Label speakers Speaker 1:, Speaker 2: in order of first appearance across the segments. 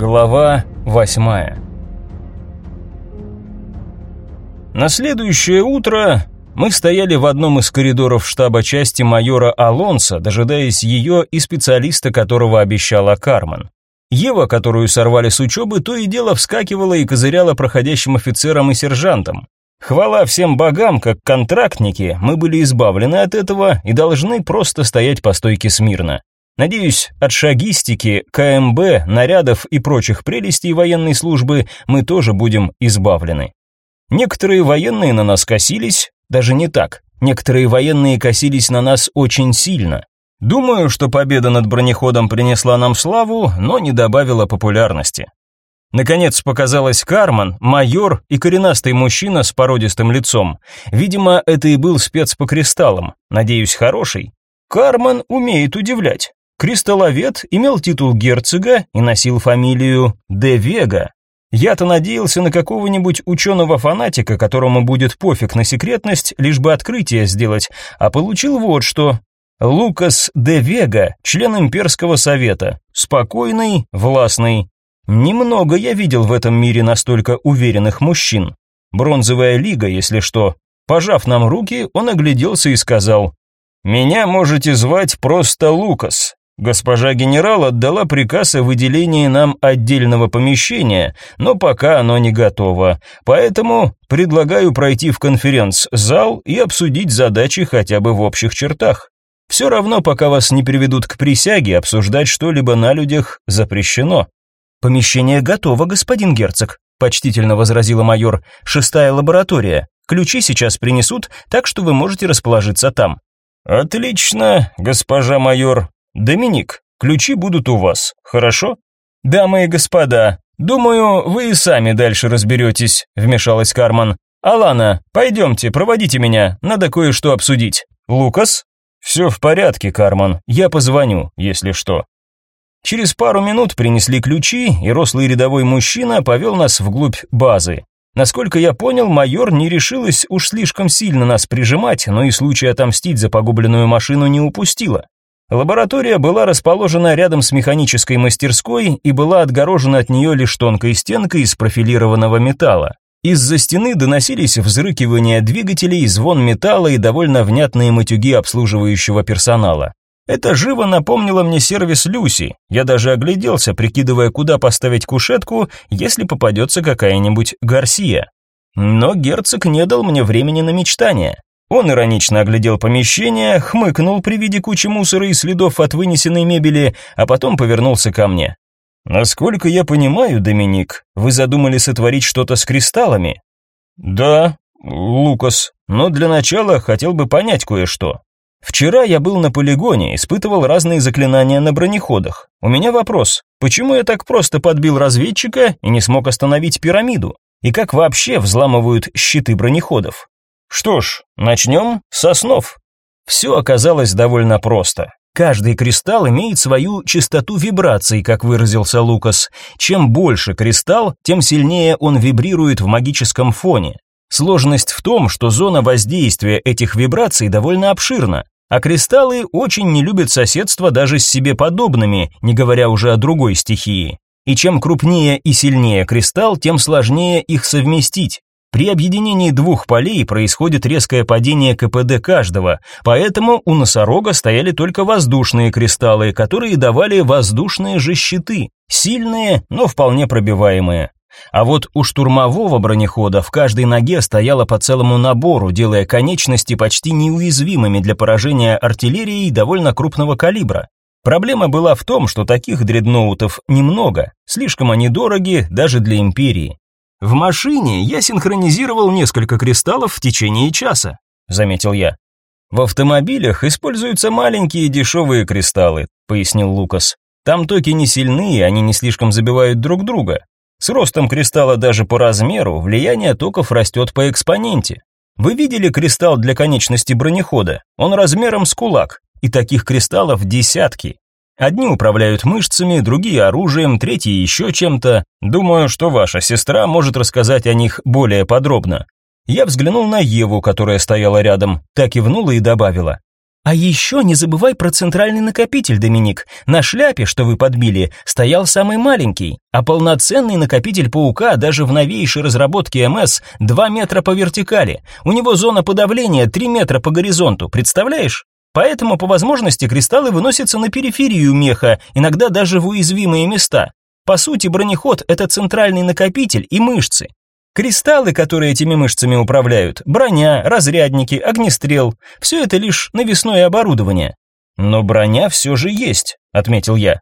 Speaker 1: Глава восьмая На следующее утро мы стояли в одном из коридоров штаба части майора Алонса, дожидаясь ее и специалиста, которого обещала Кармен. Ева, которую сорвали с учебы, то и дело вскакивала и козыряла проходящим офицерам и сержантам. Хвала всем богам, как контрактники, мы были избавлены от этого и должны просто стоять по стойке смирно. Надеюсь, от шагистики, КМБ, нарядов и прочих прелестей военной службы мы тоже будем избавлены. Некоторые военные на нас косились, даже не так. Некоторые военные косились на нас очень сильно. Думаю, что победа над бронеходом принесла нам славу, но не добавила популярности. Наконец показалась Карман, майор и коренастый мужчина с породистым лицом. Видимо, это и был спец по кристаллам, надеюсь, хороший. Карман умеет удивлять. Кристалловед имел титул герцога и носил фамилию Де Вега. Я-то надеялся на какого-нибудь ученого-фанатика, которому будет пофиг на секретность, лишь бы открытие сделать, а получил вот что. Лукас де Вега, член имперского совета, спокойный, властный. Немного я видел в этом мире настолько уверенных мужчин. Бронзовая лига, если что. Пожав нам руки, он огляделся и сказал, «Меня можете звать просто Лукас. Госпожа генерал отдала приказ о выделении нам отдельного помещения, но пока оно не готово. Поэтому предлагаю пройти в конференц-зал и обсудить задачи хотя бы в общих чертах. Все равно, пока вас не приведут к присяге, обсуждать что-либо на людях запрещено. Помещение готово, господин герцог, почтительно возразила майор. Шестая лаборатория. Ключи сейчас принесут, так что вы можете расположиться там. Отлично, госпожа майор, Доминик, ключи будут у вас, хорошо? Дамы и господа, думаю, вы и сами дальше разберетесь», — вмешалась Карман. «Алана, пойдемте, проводите меня, надо кое-что обсудить. Лукас?» «Все в порядке, Карман, я позвоню, если что». Через пару минут принесли ключи, и рослый рядовой мужчина повел нас вглубь базы. Насколько я понял, майор не решилась уж слишком сильно нас прижимать, но и случай отомстить за погубленную машину не упустила. Лаборатория была расположена рядом с механической мастерской и была отгорожена от нее лишь тонкой стенкой из профилированного металла. Из-за стены доносились взрыкивания двигателей, звон металла и довольно внятные матюги обслуживающего персонала. Это живо напомнило мне сервис Люси. Я даже огляделся, прикидывая, куда поставить кушетку, если попадется какая-нибудь Гарсия. Но герцог не дал мне времени на мечтания. Он иронично оглядел помещение, хмыкнул при виде кучи мусора и следов от вынесенной мебели, а потом повернулся ко мне. «Насколько я понимаю, Доминик, вы задумали сотворить что-то с кристаллами?» «Да, Лукас, но для начала хотел бы понять кое-что. Вчера я был на полигоне, испытывал разные заклинания на бронеходах. У меня вопрос, почему я так просто подбил разведчика и не смог остановить пирамиду? И как вообще взламывают щиты бронеходов? Что ж, начнем с основ. Все оказалось довольно просто. Каждый кристалл имеет свою частоту вибраций, как выразился Лукас. Чем больше кристалл, тем сильнее он вибрирует в магическом фоне. Сложность в том, что зона воздействия этих вибраций довольно обширна, а кристаллы очень не любят соседство даже с себе подобными, не говоря уже о другой стихии. И чем крупнее и сильнее кристалл, тем сложнее их совместить. При объединении двух полей происходит резкое падение КПД каждого, поэтому у носорога стояли только воздушные кристаллы, которые давали воздушные же щиты, сильные, но вполне пробиваемые. А вот у штурмового бронехода в каждой ноге стояло по целому набору, делая конечности почти неуязвимыми для поражения артиллерией довольно крупного калибра. Проблема была в том, что таких дредноутов немного, слишком они дороги даже для империи. В машине я синхронизировал несколько кристаллов в течение часа, заметил я. В автомобилях используются маленькие дешевые кристаллы, пояснил Лукас. Там токи не сильные, они не слишком забивают друг друга. С ростом кристалла даже по размеру влияние токов растет по экспоненте. Вы видели кристалл для конечности бронехода? Он размером с кулак, и таких кристаллов десятки. Одни управляют мышцами, другие оружием, третьи еще чем-то. Думаю, что ваша сестра может рассказать о них более подробно. Я взглянул на Еву, которая стояла рядом, так кивнула и добавила.
Speaker 2: А еще не забывай про центральный накопитель, Доминик. На шляпе, что вы подбили, стоял самый маленький, а полноценный накопитель паука даже в новейшей разработке МС 2 метра по вертикали. У него зона подавления 3 метра по горизонту, представляешь? Поэтому по возможности кристаллы выносятся на периферию меха, иногда даже в уязвимые места. По сути, бронеход это центральный накопитель и мышцы. Кристаллы, которые этими мышцами управляют, броня, разрядники, огнестрел – все это лишь навесное оборудование. Но броня все же есть, отметил я.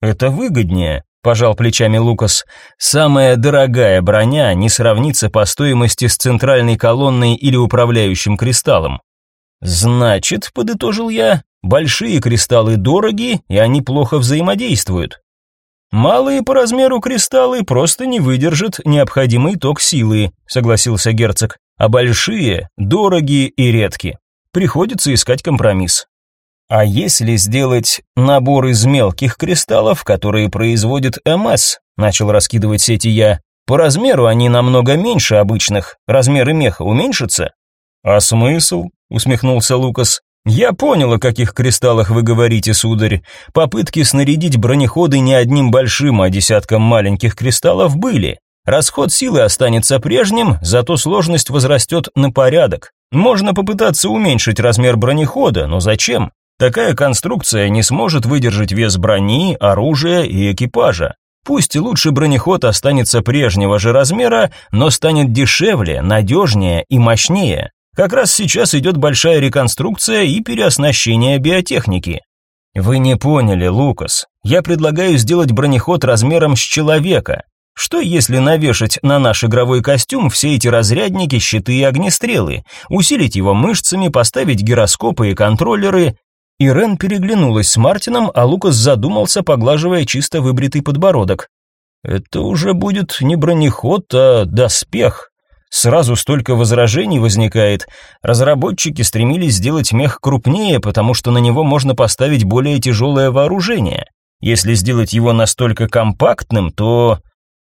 Speaker 2: Это выгоднее, пожал плечами Лукас. Самая дорогая броня не сравнится по стоимости с центральной колонной или управляющим кристаллом. Значит, подытожил я, большие кристаллы дороги, и они плохо взаимодействуют. Малые по размеру кристаллы просто не выдержат необходимый ток силы, согласился герцог. А большие дорогие и редки. Приходится искать компромисс. А если сделать набор из мелких кристаллов, которые производит МС, начал раскидывать сети я. По размеру они намного меньше обычных. Размеры меха уменьшатся? А смысл? Усмехнулся Лукас. «Я понял, о каких кристаллах вы говорите, сударь. Попытки снарядить бронеходы не одним большим, а десятком маленьких кристаллов были. Расход силы останется прежним, зато сложность возрастет на порядок. Можно попытаться уменьшить размер бронехода, но зачем? Такая конструкция не сможет выдержать вес брони, оружия и экипажа. Пусть лучше бронеход останется прежнего же размера, но станет дешевле, надежнее и мощнее. Как раз сейчас идет большая реконструкция и переоснащение биотехники. Вы не поняли, Лукас. Я предлагаю сделать бронеход размером с человека. Что если навешать на наш игровой костюм все эти разрядники, щиты и огнестрелы, усилить его мышцами, поставить гироскопы и контроллеры? Ирен переглянулась с Мартином, а Лукас задумался, поглаживая чисто выбритый подбородок. Это уже будет не бронеход, а доспех, Сразу столько возражений возникает. Разработчики стремились сделать мех крупнее, потому что на него можно поставить более тяжелое вооружение. Если сделать его настолько компактным, то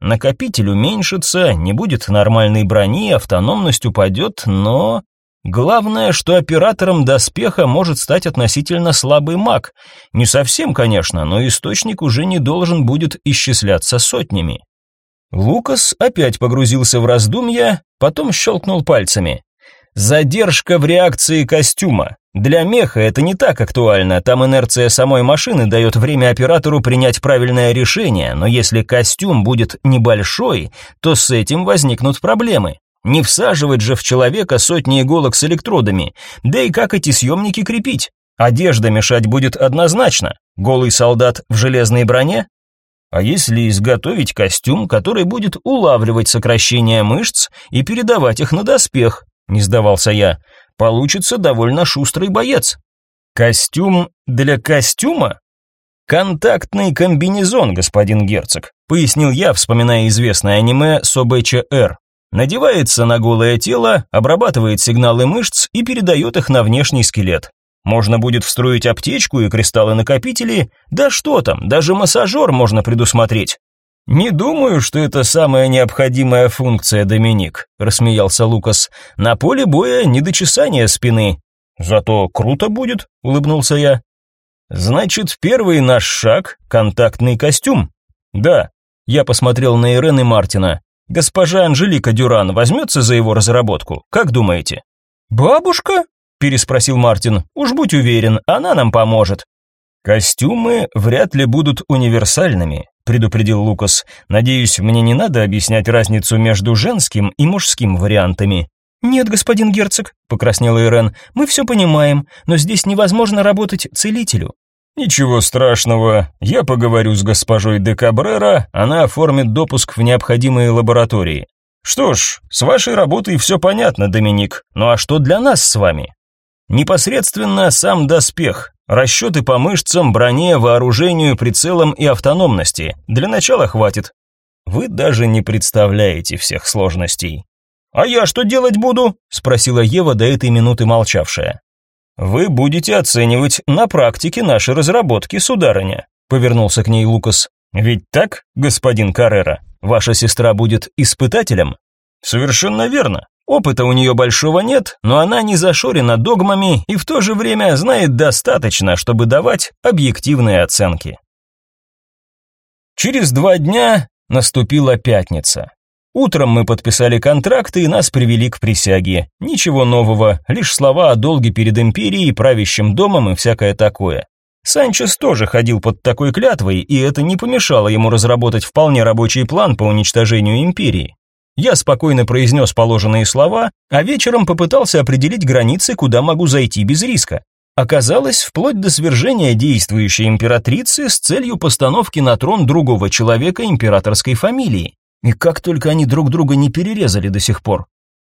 Speaker 2: накопитель уменьшится, не будет нормальной брони, автономность упадет, но... Главное, что оператором доспеха может стать относительно слабый маг. Не совсем, конечно, но источник уже не должен будет исчисляться сотнями. Лукас опять погрузился в раздумья, потом щелкнул пальцами. Задержка в реакции костюма. Для меха это не так актуально, там инерция самой машины дает время оператору принять правильное решение, но если костюм будет небольшой, то с этим возникнут проблемы. Не всаживать же в человека сотни иголок с электродами, да и как эти съемники крепить? Одежда мешать будет однозначно. Голый солдат в железной броне а если изготовить костюм, который будет улавливать сокращения мышц и передавать их на доспех? Не сдавался я. Получится довольно шустрый боец. Костюм для костюма? Контактный комбинезон, господин герцог, пояснил я, вспоминая известное аниме СОБЧР. Надевается на голое тело, обрабатывает сигналы мышц и передает их на внешний скелет. Можно будет встроить аптечку и кристаллы-накопители, да что там, даже массажер можно предусмотреть. Не думаю, что это самая необходимая функция, Доминик, рассмеялся Лукас. На поле боя недочесание спины. Зато круто будет, улыбнулся я. Значит, первый наш шаг контактный костюм. Да. Я посмотрел на Ирен и Мартина. Госпожа Анжелика Дюран возьмется за его разработку. Как думаете? Бабушка? Переспросил Мартин. Уж будь уверен, она нам поможет. Костюмы вряд ли будут универсальными, предупредил Лукас. Надеюсь, мне не надо объяснять разницу между женским и мужским вариантами. Нет, господин герцог, покраснела Ирен. Мы все понимаем, но здесь невозможно работать целителю. Ничего страшного. Я поговорю с госпожой де Кабрера, она оформит допуск в необходимые лаборатории. Что ж, с вашей работой все понятно, Доминик. Ну а что для нас с вами? Непосредственно сам доспех, расчеты по мышцам, броне, вооружению, прицелам и автономности. Для начала хватит. Вы даже не представляете всех сложностей. «А я что делать буду?» – спросила Ева до этой минуты молчавшая. «Вы будете оценивать на практике наши разработки, сударыня», – повернулся к ней Лукас. «Ведь так, господин Каррера, ваша сестра будет испытателем?» «Совершенно верно.
Speaker 1: Опыта у нее большого нет, но она не зашорена догмами и в то же время знает достаточно, чтобы давать объективные оценки. Через два дня наступила пятница. Утром мы подписали контракты и нас привели к присяге. Ничего нового, лишь слова о долге перед империей, правящим домом и всякое такое. Санчес тоже ходил под такой клятвой, и это не помешало ему разработать вполне рабочий план по уничтожению империи. Я спокойно произнес положенные слова, а вечером попытался определить границы, куда могу зайти без риска. Оказалось, вплоть до свержения действующей императрицы с целью постановки на трон другого человека императорской фамилии. И как только они друг друга не перерезали до сих пор.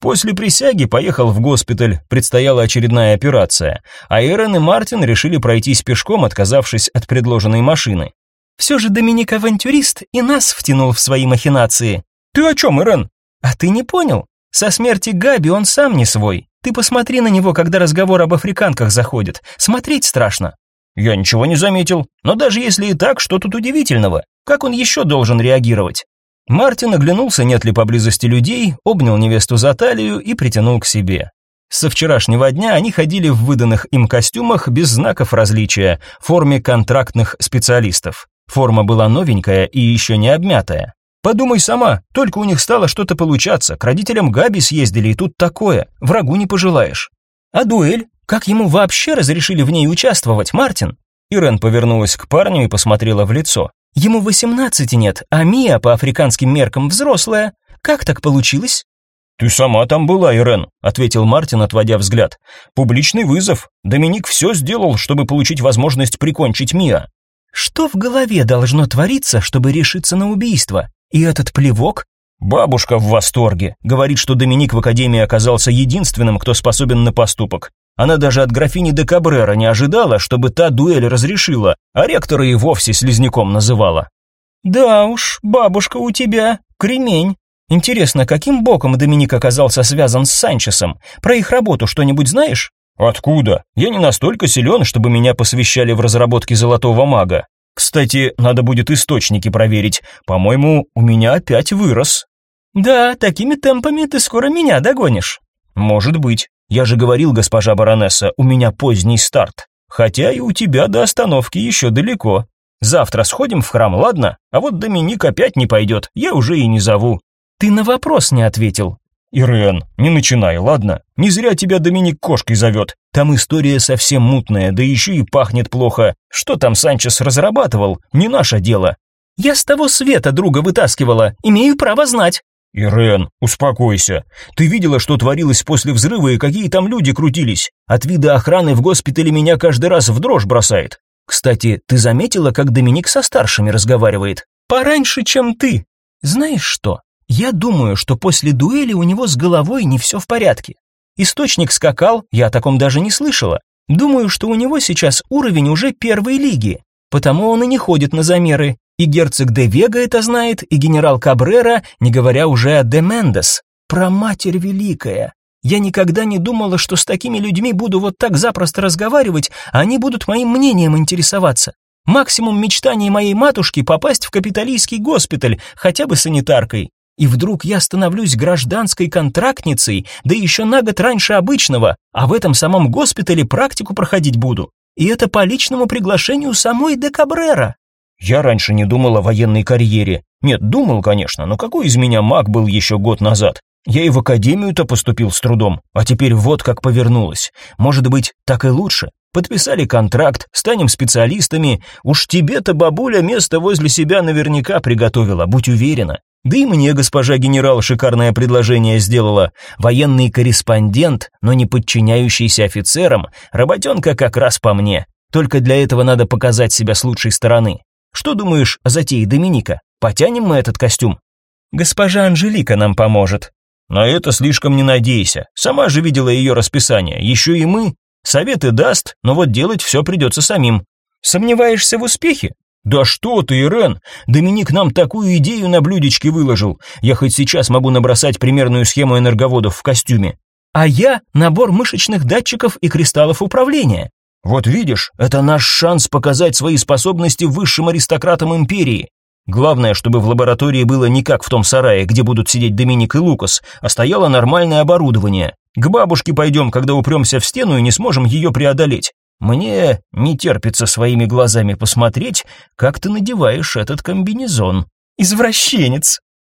Speaker 1: После присяги поехал в госпиталь, предстояла очередная операция, а Эрен и Мартин решили пройтись пешком, отказавшись от предложенной машины.
Speaker 2: «Все же Доминик авантюрист и нас втянул в свои махинации»,
Speaker 1: «Ты о чем, Ирен?»
Speaker 2: «А ты не понял? Со смерти Габи он сам не свой. Ты посмотри на него, когда разговор об африканках заходит. Смотреть страшно».
Speaker 1: «Я ничего не заметил. Но даже если и так, что тут удивительного? Как он еще должен реагировать?» Мартин оглянулся, нет ли поблизости людей, обнял невесту за талию и притянул к себе. Со вчерашнего дня они ходили в выданных им костюмах без знаков различия, в форме контрактных специалистов. Форма была новенькая и еще не обмятая. Подумай сама, только у них стало что-то получаться, к родителям Габи съездили, и тут такое, врагу не пожелаешь.
Speaker 2: А дуэль? Как ему вообще разрешили в ней участвовать, Мартин?
Speaker 1: Ирен повернулась к парню и посмотрела в лицо.
Speaker 2: Ему восемнадцати нет, а Мия по африканским меркам взрослая. Как так получилось?
Speaker 1: «Ты сама там была, Ирен», — ответил Мартин, отводя взгляд. «Публичный вызов. Доминик все сделал, чтобы получить возможность прикончить Мия».
Speaker 2: «Что в голове должно твориться, чтобы решиться на убийство? И этот плевок?
Speaker 1: Бабушка в восторге. Говорит, что Доминик в академии оказался единственным, кто способен на поступок. Она даже от графини де Кабрера не ожидала, чтобы та дуэль разрешила, а ректора и вовсе слизняком называла.
Speaker 2: Да уж, бабушка у тебя кремень. Интересно, каким боком Доминик оказался связан с Санчесом? Про их работу что-нибудь знаешь?
Speaker 1: Откуда? Я не настолько силен, чтобы меня посвящали в разработке золотого мага. Кстати, надо будет источники проверить. По-моему, у меня опять вырос.
Speaker 2: Да, такими темпами ты скоро меня догонишь.
Speaker 1: Может быть. Я же говорил, госпожа баронесса, у меня поздний старт. Хотя и у тебя до остановки еще далеко. Завтра сходим в храм, ладно? А вот Доминик опять не пойдет, я уже и не зову.
Speaker 2: Ты на вопрос не ответил.
Speaker 1: Ирен, не начинай, ладно? Не зря тебя Доминик кошкой зовет. Там история совсем мутная, да еще и пахнет плохо. Что там Санчес разрабатывал, не наше дело.
Speaker 2: Я с того света друга вытаскивала, имею право знать.
Speaker 1: Ирен, успокойся. Ты видела, что творилось после взрыва и какие там люди крутились? От вида охраны в госпитале меня каждый раз в дрожь бросает. Кстати, ты заметила, как Доминик со старшими разговаривает?
Speaker 2: Пораньше, чем ты. Знаешь что? Я думаю, что после дуэли у него с головой не все в порядке. Источник скакал, я о таком даже не слышала. Думаю, что у него сейчас уровень уже первой лиги, потому он и не ходит на замеры. И герцог де Вега это знает, и генерал Кабрера, не говоря уже о де Мендес. Про матерь великая. Я никогда не думала, что с такими людьми буду вот так запросто разговаривать, а они будут моим мнением интересоваться. Максимум мечтаний моей матушки попасть в капиталистский госпиталь, хотя бы санитаркой. И вдруг я становлюсь гражданской контрактницей, да еще на год раньше обычного, а в этом самом госпитале практику проходить буду. И это по личному приглашению самой де Кабрера.
Speaker 1: Я раньше не думал о военной карьере. Нет, думал, конечно, но какой из меня маг был еще год назад? Я и в академию-то поступил с трудом, а теперь вот как повернулось. Может быть, так и лучше. Подписали контракт, станем специалистами. Уж тебе-то бабуля место возле себя наверняка приготовила, будь уверена. Да и мне госпожа генерал шикарное предложение сделала. Военный корреспондент, но не подчиняющийся офицерам, работенка как раз по мне. Только для этого надо показать себя с лучшей стороны. Что думаешь о затее Доминика? Потянем мы этот костюм?
Speaker 2: Госпожа Анжелика нам поможет.
Speaker 1: На это слишком не надейся. Сама же видела ее расписание. Еще и мы. Советы даст, но вот делать все придется самим.
Speaker 2: Сомневаешься в успехе?
Speaker 1: Да что ты, Ирен? Доминик нам такую идею на блюдечке выложил. Я хоть сейчас могу набросать примерную схему энерговодов в костюме.
Speaker 2: А я набор мышечных датчиков и кристаллов управления.
Speaker 1: Вот видишь, это наш шанс показать свои способности высшим аристократам империи. Главное, чтобы в лаборатории было не как в том сарае, где будут сидеть Доминик и Лукас, а стояло нормальное оборудование. К бабушке пойдем, когда упремся в стену и не сможем ее преодолеть. Мне не терпится своими глазами посмотреть, как ты надеваешь этот комбинезон.
Speaker 2: Извращенец,